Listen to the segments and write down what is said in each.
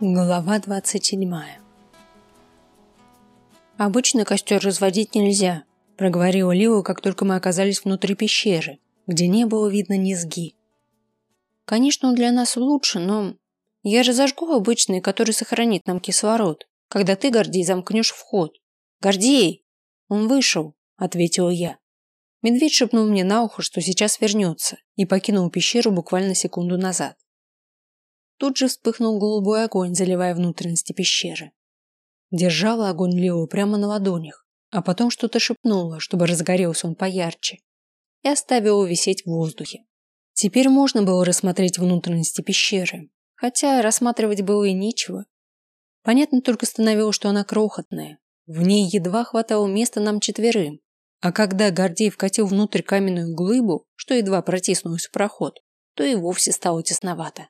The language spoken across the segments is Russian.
Глава 27 «Обычно костер разводить нельзя», – проговорила Лио, как только мы оказались внутри пещеры, где не было видно низги. «Конечно, он для нас лучше, но я разожгу обычный, который сохранит нам кислород, когда ты, Гордей, замкнешь вход. Гордей!» «Он вышел», – ответила я. Медведь шепнул мне на ухо, что сейчас вернется, и покинул пещеру буквально секунду назад. Тут же вспыхнул голубой огонь, заливая внутренности пещеры. Держала огонь Лео прямо на ладонях, а потом что-то шепнула, чтобы разгорелся он поярче, и оставила висеть в воздухе. Теперь можно было рассмотреть внутренности пещеры, хотя рассматривать было и нечего. Понятно только становилось, что она крохотная. В ней едва хватало места нам четверым, а когда Гордей вкатил внутрь каменную глыбу, что едва протиснулась в проход, то и вовсе стало тесновато.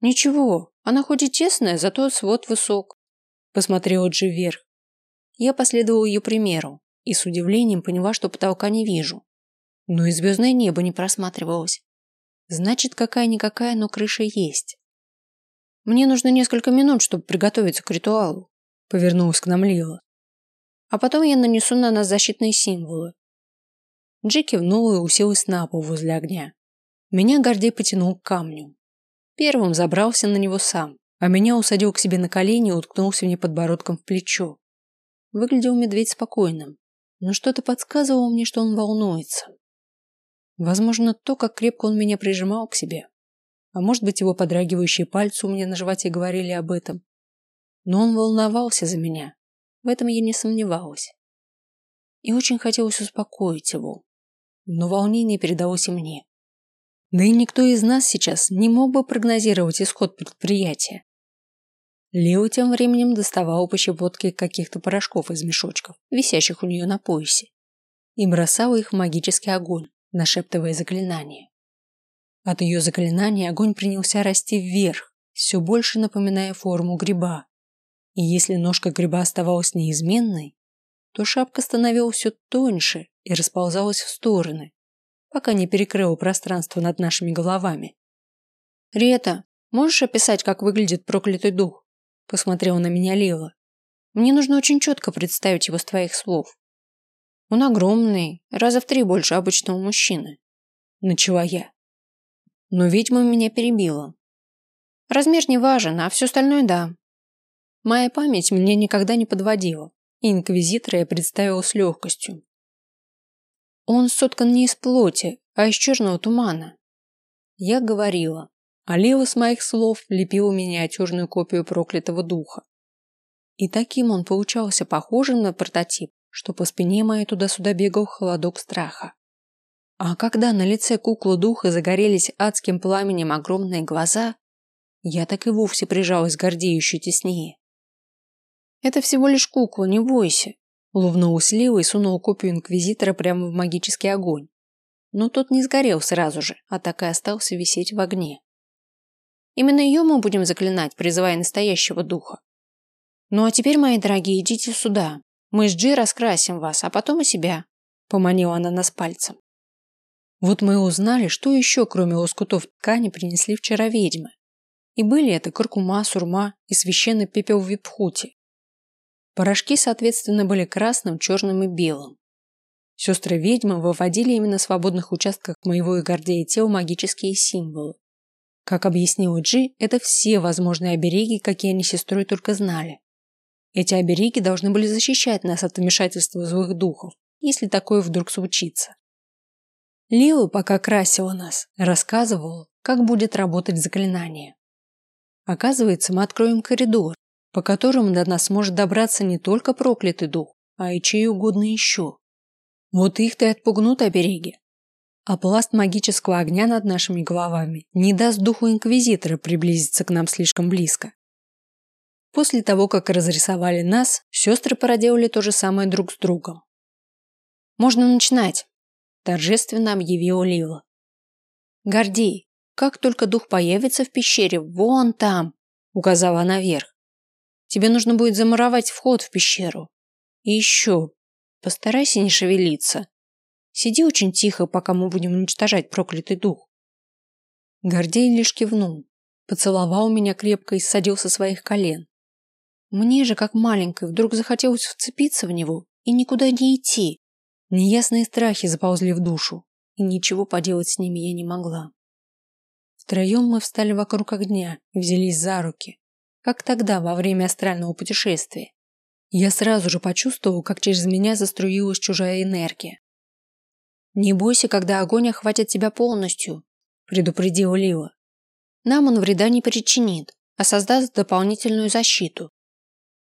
«Ничего, она хоть и тесная, зато свод высок», – посмотрела Джи вверх. Я последовала ее примеру и с удивлением поняла, что потолка не вижу. Но и звездное небо не просматривалось. Значит, какая-никакая, но крыша есть. Мне нужно несколько минут, чтобы приготовиться к ритуалу, повернулась к нам Лила. А потом я нанесу на нас защитные символы. Джи кивнула и уселась на пол возле огня. Меня Гордей потянул к камню. Первым забрался на него сам, а меня усадил к себе на колени и уткнулся мне подбородком в плечо. Выглядел медведь спокойным, но что-то подсказывало мне, что он волнуется. Возможно, то, как крепко он меня прижимал к себе. А может быть, его подрагивающие пальцы у меня на животе говорили об этом. Но он волновался за меня. В этом я не сомневалась. И очень хотелось успокоить его. Но волнение передалось и мне. Да и никто из нас сейчас не мог бы прогнозировать исход предприятия. Лео тем временем доставал по щепотке каких-то порошков из мешочков, висящих у нее на поясе, и бросал их в магический огонь, нашептывая заклинание. От ее заклинания огонь принялся расти вверх, все больше напоминая форму гриба. И если ножка гриба оставалась неизменной, то шапка становилась все тоньше и расползалась в стороны, пока не перекрыло пространство над нашими головами. «Рета, можешь описать, как выглядит проклятый дух?» Посмотрела на меня Лила. «Мне нужно очень четко представить его с твоих слов». «Он огромный, раза в три больше обычного мужчины», – начала я. Но ведьма меня перебила. «Размер не важен, а все остальное – да». Моя память мне никогда не подводила, инквизитора я представила с легкостью. Он соткан не из плоти, а из черного тумана. Я говорила, а Лео с моих слов лепил миниатюрную копию проклятого духа. И таким он получался похожим на прототип, что по спине моей туда-сюда бегал холодок страха. А когда на лице куклы духа загорелись адским пламенем огромные глаза, я так и вовсе прижалась гордеющей теснее. «Это всего лишь кукла, не бойся. Улыбнулась Лила и сунула копию Инквизитора прямо в магический огонь. Но тот не сгорел сразу же, а так и остался висеть в огне. Именно ее мы будем заклинать, призывая настоящего духа. Ну а теперь, мои дорогие, идите сюда. Мы с Джи раскрасим вас, а потом и себя. Поманила она нас пальцем. Вот мы и узнали, что еще, кроме лоскутов ткани, принесли вчера ведьмы. И были это куркума, сурма и священный пепел в випхуте. Порошки, соответственно, были красным, черным и белым. Сестры-ведьмы выводили именно в свободных участках моего и Гордея тела магические символы. Как объяснила Джи, это все возможные обереги, какие они сестрой только знали. Эти обереги должны были защищать нас от вмешательства злых духов, если такое вдруг случится. Лила, пока красила нас, рассказывала, как будет работать заклинание. Оказывается, мы откроем коридор, по которым до нас может добраться не только проклятый дух, а и чей угодно еще. Вот их-то и отпугнут обереги. А пласт магического огня над нашими головами не даст духу Инквизитора приблизиться к нам слишком близко. После того, как разрисовали нас, сестры проделали то же самое друг с другом. «Можно начинать», – торжественно объявила Лила. «Гордей, как только дух появится в пещере, вон там», – указала она вверх, Тебе нужно будет замуровать вход в пещеру. И еще, постарайся не шевелиться. Сиди очень тихо, пока мы будем уничтожать проклятый дух. Гордей лишь кивнул. поцеловал меня крепко и садил со своих колен. Мне же, как маленькой, вдруг захотелось вцепиться в него и никуда не идти. Неясные страхи заползли в душу, и ничего поделать с ними я не могла. Втроем мы встали вокруг огня и взялись за руки, как тогда, во время астрального путешествия. Я сразу же почувствовал, как через меня заструилась чужая энергия. «Не бойся, когда огонь охватит тебя полностью», – предупредил Лила. «Нам он вреда не причинит, а создаст дополнительную защиту.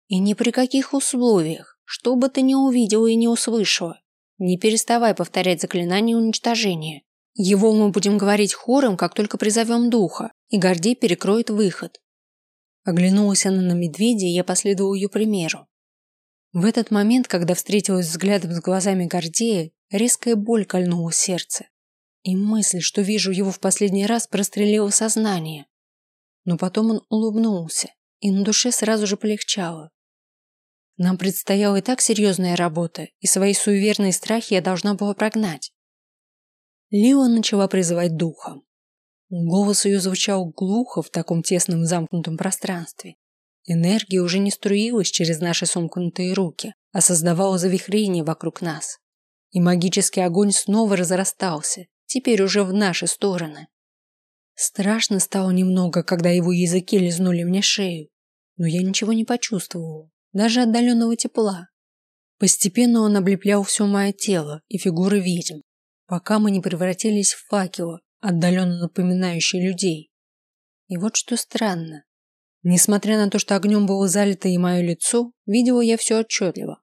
И ни при каких условиях, что бы ты ни увидела и не услышала, не переставай повторять заклинание уничтожения. Его мы будем говорить хором, как только призовем духа, и Гордей перекроет выход. Оглянулась она на медведя, и я последовал ее примеру. В этот момент, когда встретилась взглядом с глазами Гордея, резкая боль кольнула сердце. И мысль, что вижу его в последний раз, прострелила сознание. Но потом он улыбнулся, и на душе сразу же полегчало. Нам предстояла и так серьезная работа, и свои суеверные страхи я должна была прогнать. Лила начала призывать духа. Голос ее звучал глухо в таком тесном замкнутом пространстве. Энергия уже не струилась через наши сомкнутые руки, а создавала завихрение вокруг нас. И магический огонь снова разрастался, теперь уже в наши стороны. Страшно стало немного, когда его языки лизнули мне шею, но я ничего не почувствовала, даже отдаленного тепла. Постепенно он облеплял все мое тело и фигуры ведьм, пока мы не превратились в факелы, отдаленно напоминающие людей. И вот что странно. Несмотря на то, что огнем было залито и мое лицо, видела я все отчетливо.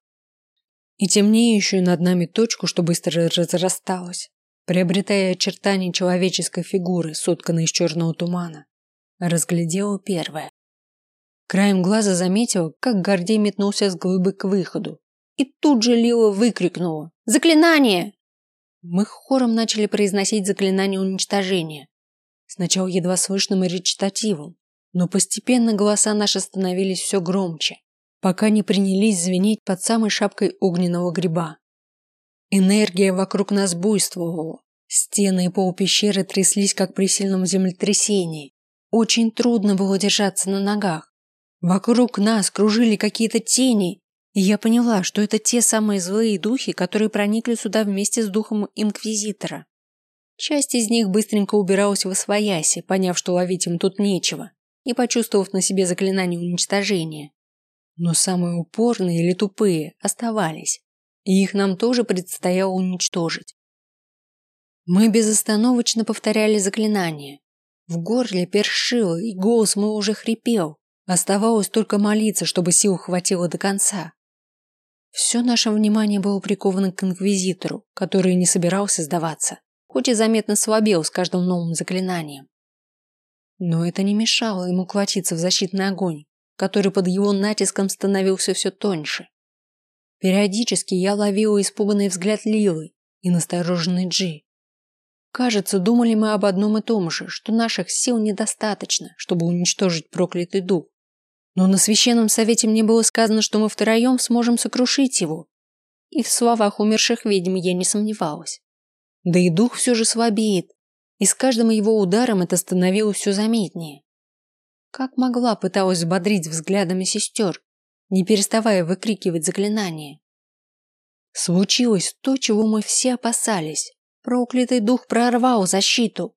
И темнеющую над нами точку, что быстро разрасталась, приобретая очертания человеческой фигуры, сотканной из черного тумана, разглядела первое. Краем глаза заметила, как Гордей метнулся с глыбы к выходу. И тут же Лила выкрикнула «Заклинание!» Мы хором начали произносить заклинание уничтожения. Сначала едва слышным и речитативом, но постепенно голоса наши становились все громче, пока не принялись звенеть под самой шапкой огненного гриба. Энергия вокруг нас буйствовала. Стены и пол пещеры тряслись, как при сильном землетрясении. Очень трудно было держаться на ногах. Вокруг нас кружили какие-то тени, я поняла, что это те самые злые духи, которые проникли сюда вместе с духом Инквизитора. Часть из них быстренько убиралась в освояси, поняв, что ловить им тут нечего, и почувствовав на себе заклинание уничтожения. Но самые упорные или тупые оставались, и их нам тоже предстояло уничтожить. Мы безостановочно повторяли заклинание. В горле першило, и голос мой уже хрипел. Оставалось только молиться, чтобы сил хватило до конца. Все наше внимание было приковано к инквизитору, который не собирался сдаваться, хоть и заметно слабел с каждым новым заклинанием. Но это не мешало ему хватиться в защитный огонь, который под его натиском становился все тоньше. Периодически я ловила испуганный взгляд Лилы и настороженный Джи. Кажется, думали мы об одном и том же, что наших сил недостаточно, чтобы уничтожить проклятый дух. Но на священном совете мне было сказано, что мы втроем сможем сокрушить его. И в словах умерших ведьм я не сомневалась. Да и дух все же слабеет, и с каждым его ударом это становилось все заметнее. Как могла, пыталась взбодрить взглядами сестер, не переставая выкрикивать заклинания. Случилось то, чего мы все опасались. Проклятый дух прорвал защиту.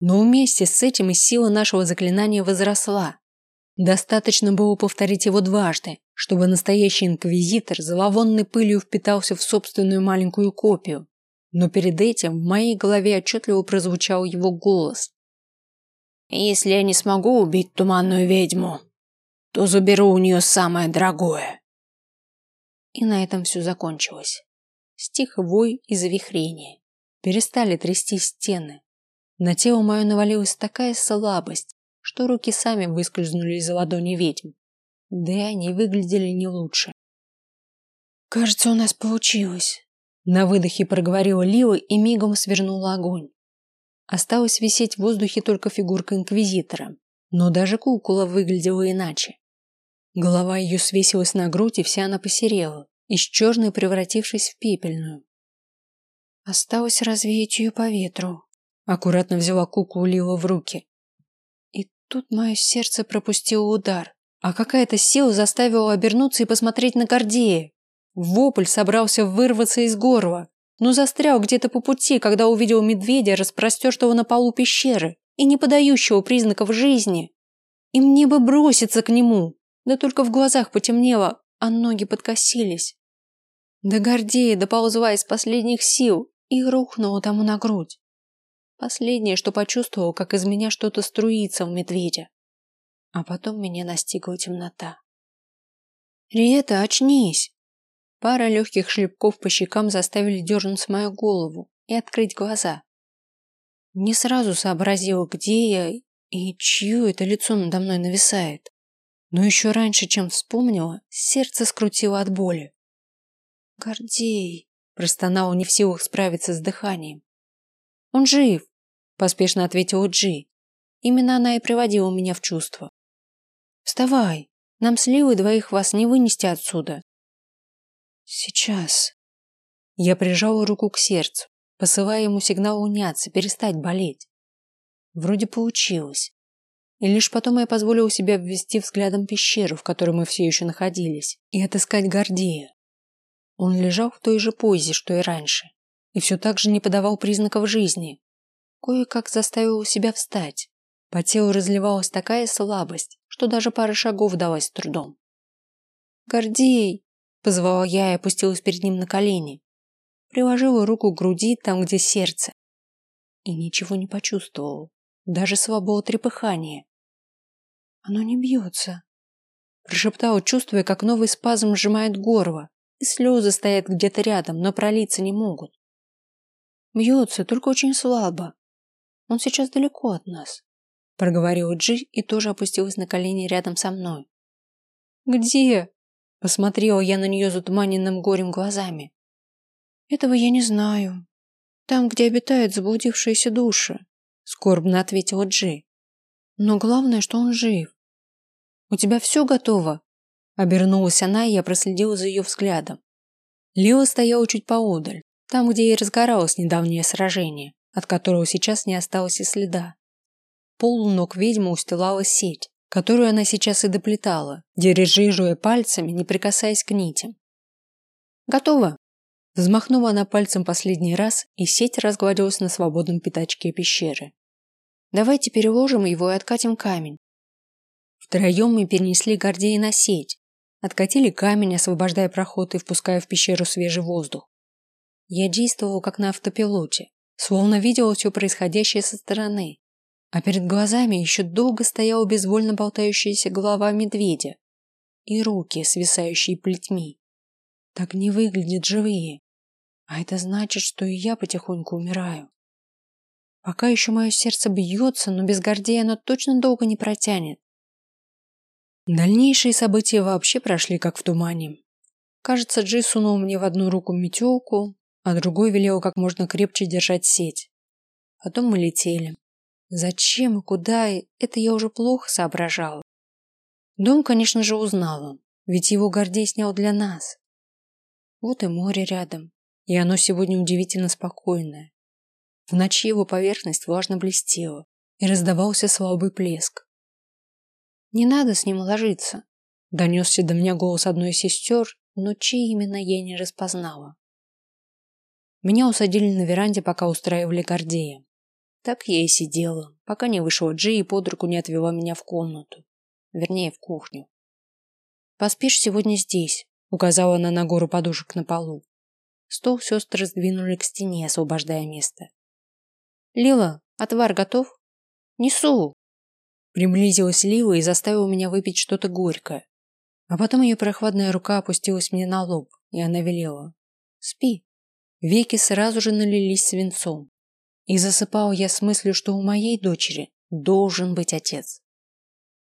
Но вместе с этим и сила нашего заклинания возросла. Достаточно было повторить его дважды, чтобы настоящий инквизитор зловонной пылью впитался в собственную маленькую копию. Но перед этим в моей голове отчетливо прозвучал его голос. «Если я не смогу убить туманную ведьму, то заберу у нее самое дорогое». И на этом все закончилось. Стих вой и завихрение. Перестали трясти стены. На тело мое навалилась такая слабость, что руки сами выскользнули из ладони ведьм. Да и они выглядели не лучше. «Кажется, у нас получилось», – на выдохе проговорила Лила и мигом свернула огонь. Осталось висеть в воздухе только фигурка Инквизитора, но даже кукола выглядела иначе. Голова ее свесилась на грудь, и вся она посерела, из черной превратившись в пепельную. Осталось развеять ее по ветру. Аккуратно взяла куклу Лила в руки. Тут мое сердце пропустило удар, а какая-то сила заставила обернуться и посмотреть на Гордея. Вопль собрался вырваться из горла, но застрял где-то по пути, когда увидел медведя, распростертого на полу пещеры и не подающего признаков жизни. И мне бы броситься к нему, да только в глазах потемнело, а ноги подкосились. До Гордея доползла из последних сил и рухнула тому на грудь. Последнее, что почувствовал, как из меня что-то струится в медведя. А потом меня настигла темнота. «Риета, очнись!» Пара легких шлепков по щекам заставили дернуться мою голову и открыть глаза. Не сразу сообразил, где я и чье это лицо надо мной нависает. Но еще раньше, чем вспомнила, сердце скрутило от боли. «Гордей!» – простонал не в силах справиться с дыханием. «Он жив!» – поспешно ответила Джи. Именно она и приводила меня в чувство. «Вставай! Нам с Ливой двоих вас не вынести отсюда!» «Сейчас!» Я прижала руку к сердцу, посылая ему сигнал уняться, перестать болеть. Вроде получилось. И лишь потом я позволила себе обвести взглядом пещеру, в которой мы все еще находились, и отыскать Гордея. Он лежал в той же позе, что и раньше, и все так же не подавал признаков жизни. Кое-как заставил себя встать. По телу разливалась такая слабость, что даже пара шагов далась трудом. «Гордей!» – позвала я и опустилась перед ним на колени. Приложила руку к груди, там, где сердце. И ничего не почувствовала, даже слабого трепыхания. «Оно не бьется», – прошептала, чувствуя, как новый спазм сжимает горло, и слезы стоят где-то рядом, но пролиться не могут. Бьется, только очень слабо. Он сейчас далеко от нас, проговорила Джи и тоже опустилась на колени рядом со мной. Где? Посмотрела я на нее затуманенным горем глазами. Этого я не знаю. Там, где обитают заблудившиеся души, скорбно ответила Джи. Но главное, что он жив. У тебя все готово? Обернулась она, и я проследила за ее взглядом. Лео стоял чуть поодаль, там, где и разгоралось недавнее сражение, от которого сейчас не осталось и следа. Пол ног ведьмы устилала сеть, которую она сейчас и доплетала, дирижируя пальцами, не прикасаясь к нитям. «Готово!» Взмахнула она пальцем последний раз, и сеть разгладилась на свободном пятачке пещеры. «Давайте переложим его и откатим камень». Втроем мы перенесли Гордея на сеть, Откатили камень, освобождая проход и впуская в пещеру свежий воздух. Я действовал как на автопилоте, словно видел все происходящее со стороны. А перед глазами еще долго стояла безвольно болтающаяся голова медведя и руки, свисающие плетьми. Так не выглядят живые. А это значит, что и я потихоньку умираю. Пока еще мое сердце бьется, но без Гордея оно точно долго не протянет. Дальнейшие события вообще прошли как в тумане. Кажется, Джи сунул мне в одну руку метелку, а другой велел как можно крепче держать сеть. Потом мы летели. Зачем и куда, это я уже плохо соображала. Дом, конечно же, узнала, ведь его Гордей снял для нас. Вот и море рядом, и оно сегодня удивительно спокойное. В ночи его поверхность влажно блестела, и раздавался слабый плеск. Не надо с ним ложиться. Донесся до меня голос одной из сестер, но чьи именно я не распознала. Меня усадили на веранде, пока устраивали Гордея. Так я и сидела, пока не вышла Джи и под руку не отвела меня в комнату. Вернее, в кухню. «Поспишь сегодня здесь», — указала она на гору подушек на полу. Стол сестры сдвинули к стене, освобождая место. «Лила, отвар готов?» «Несу!» Приблизилась Лила и заставила меня выпить что-то горькое. А потом ее прохладная рука опустилась мне на лоб, и она велела. «Спи». Веки сразу же налились свинцом. И засыпал я с мыслью, что у моей дочери должен быть отец.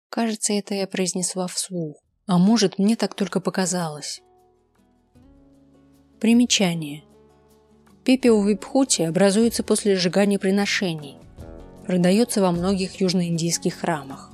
Кажется, это я произнесла вслух. А может, мне так только показалось. Примечание. Пепел в Випхуте образуется после сжигания приношений. Продается во многих южноиндийских храмах.